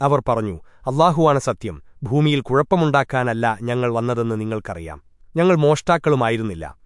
അവർ പറഞ്ഞു അള്ളാഹുവാണ് സത്യം ഭൂമിയിൽ കുഴപ്പമുണ്ടാക്കാനല്ല ഞങ്ങൾ വന്നതെന്ന് നിങ്ങൾക്കറിയാം. ഞങ്ങൾ മോഷ്ടാക്കളുമായിരുന്നില്ല.